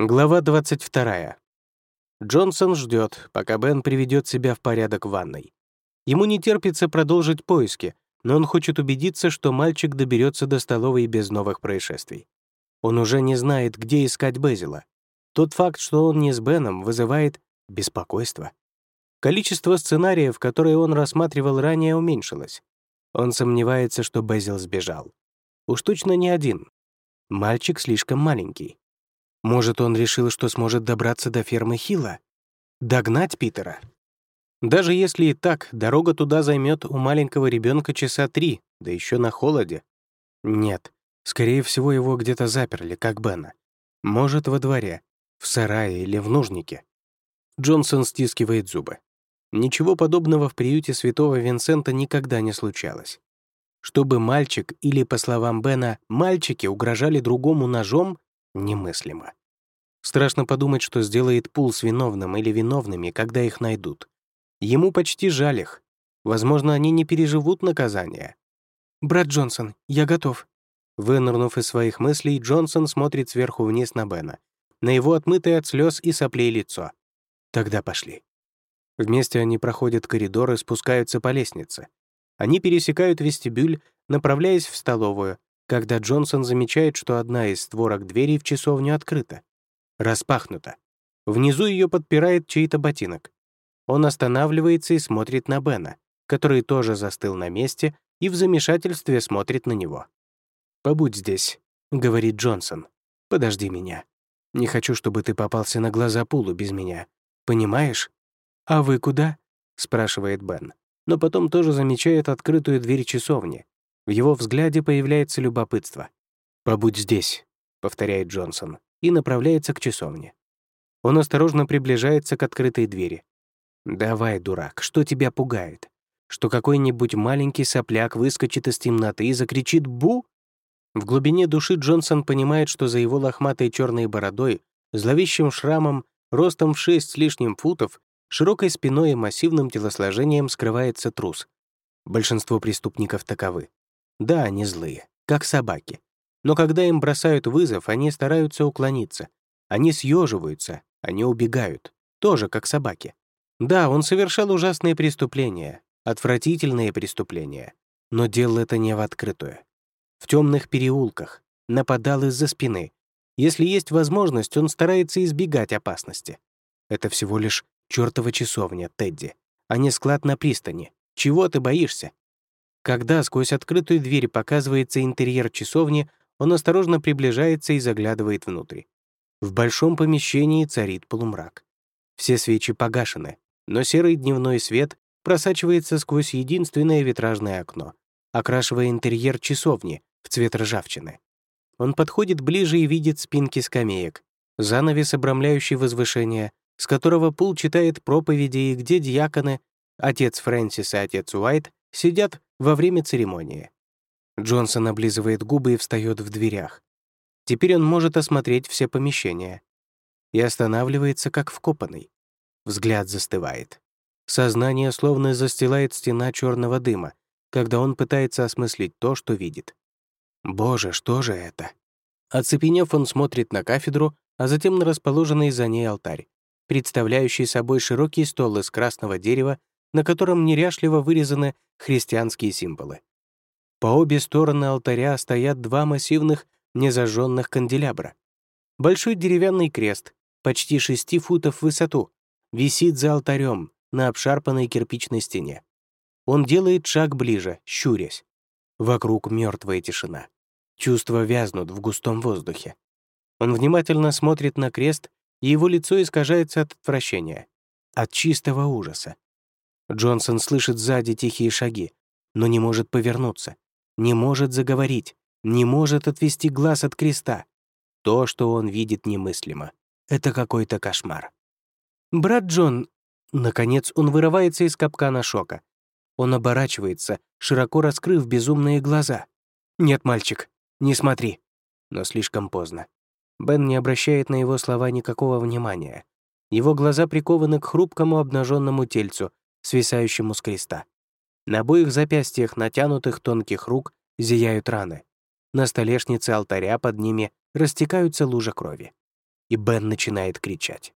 Глава 22. Джонсон ждет, пока Бен приведет себя в порядок в ванной. Ему не терпится продолжить поиски, но он хочет убедиться, что мальчик доберется до столовой без новых происшествий. Он уже не знает, где искать Безила. Тот факт, что он не с Беном, вызывает беспокойство. Количество сценариев, которые он рассматривал ранее, уменьшилось. Он сомневается, что Безил сбежал. Уж точно не один. Мальчик слишком маленький. Может, он решил, что сможет добраться до фермы Хила? Догнать Питера? Даже если и так, дорога туда займет у маленького ребенка часа три, да еще на холоде. Нет, скорее всего, его где-то заперли, как Бена. Может, во дворе, в сарае или в нужнике. Джонсон стискивает зубы. Ничего подобного в приюте святого Винсента никогда не случалось. Чтобы мальчик или, по словам Бена, мальчики угрожали другому ножом, немыслимо. Страшно подумать, что сделает Пул с виновным или виновными, когда их найдут. Ему почти жаль их. Возможно, они не переживут наказание. «Брат Джонсон, я готов». Вынырнув из своих мыслей, Джонсон смотрит сверху вниз на Бена, на его отмытое от слез и соплей лицо. «Тогда пошли». Вместе они проходят коридор и спускаются по лестнице. Они пересекают вестибюль, направляясь в столовую, когда Джонсон замечает, что одна из створок двери в часовню открыта. Распахнута. Внизу ее подпирает чей-то ботинок. Он останавливается и смотрит на Бена, который тоже застыл на месте и в замешательстве смотрит на него. «Побудь здесь», — говорит Джонсон. «Подожди меня. Не хочу, чтобы ты попался на глаза Пулу без меня. Понимаешь?» «А вы куда?» — спрашивает Бен. Но потом тоже замечает открытую дверь часовни. В его взгляде появляется любопытство. «Побудь здесь», — повторяет Джонсон, и направляется к часовне. Он осторожно приближается к открытой двери. «Давай, дурак, что тебя пугает? Что какой-нибудь маленький сопляк выскочит из темноты и закричит «Бу!»?» В глубине души Джонсон понимает, что за его лохматой черной бородой, зловещим шрамом, ростом в шесть с лишним футов, широкой спиной и массивным телосложением скрывается трус. Большинство преступников таковы. Да, они злые, как собаки. Но когда им бросают вызов, они стараются уклониться. Они съеживаются, они убегают, тоже как собаки. Да, он совершал ужасные преступления, отвратительные преступления, но делал это не в открытую. В темных переулках, нападал из-за спины. Если есть возможность, он старается избегать опасности. Это всего лишь чертова часовня, Тедди, а не склад на пристани. Чего ты боишься? Когда сквозь открытую дверь показывается интерьер часовни, он осторожно приближается и заглядывает внутрь. В большом помещении царит полумрак. Все свечи погашены, но серый дневной свет просачивается сквозь единственное витражное окно, окрашивая интерьер часовни в цвет ржавчины. Он подходит ближе и видит спинки скамеек, занавес, обрамляющий возвышение, с которого Пул читает проповеди и где диаконы, отец Фрэнсис и отец Уайт, сидят во время церемонии. Джонсон облизывает губы и встает в дверях. Теперь он может осмотреть все помещения. И останавливается, как вкопанный. Взгляд застывает. Сознание словно застилает стена черного дыма, когда он пытается осмыслить то, что видит. Боже, что же это? Оцепенев, он смотрит на кафедру, а затем на расположенный за ней алтарь, представляющий собой широкий стол из красного дерева, на котором неряшливо вырезаны христианские символы. По обе стороны алтаря стоят два массивных незажженных канделябра. Большой деревянный крест, почти шести футов в высоту, висит за алтарем на обшарпанной кирпичной стене. Он делает шаг ближе, щурясь. Вокруг мертвая тишина. Чувства вязнут в густом воздухе. Он внимательно смотрит на крест, и его лицо искажается от отвращения, от чистого ужаса. Джонсон слышит сзади тихие шаги, но не может повернуться, не может заговорить, не может отвести глаз от креста. То, что он видит, немыслимо. Это какой-то кошмар. «Брат Джон...» Наконец он вырывается из капкана шока. Он оборачивается, широко раскрыв безумные глаза. «Нет, мальчик, не смотри». Но слишком поздно. Бен не обращает на его слова никакого внимания. Его глаза прикованы к хрупкому обнаженному тельцу, свисающему с креста. На обоих запястьях натянутых тонких рук зияют раны. На столешнице алтаря под ними растекаются лужи крови. и Бен начинает кричать.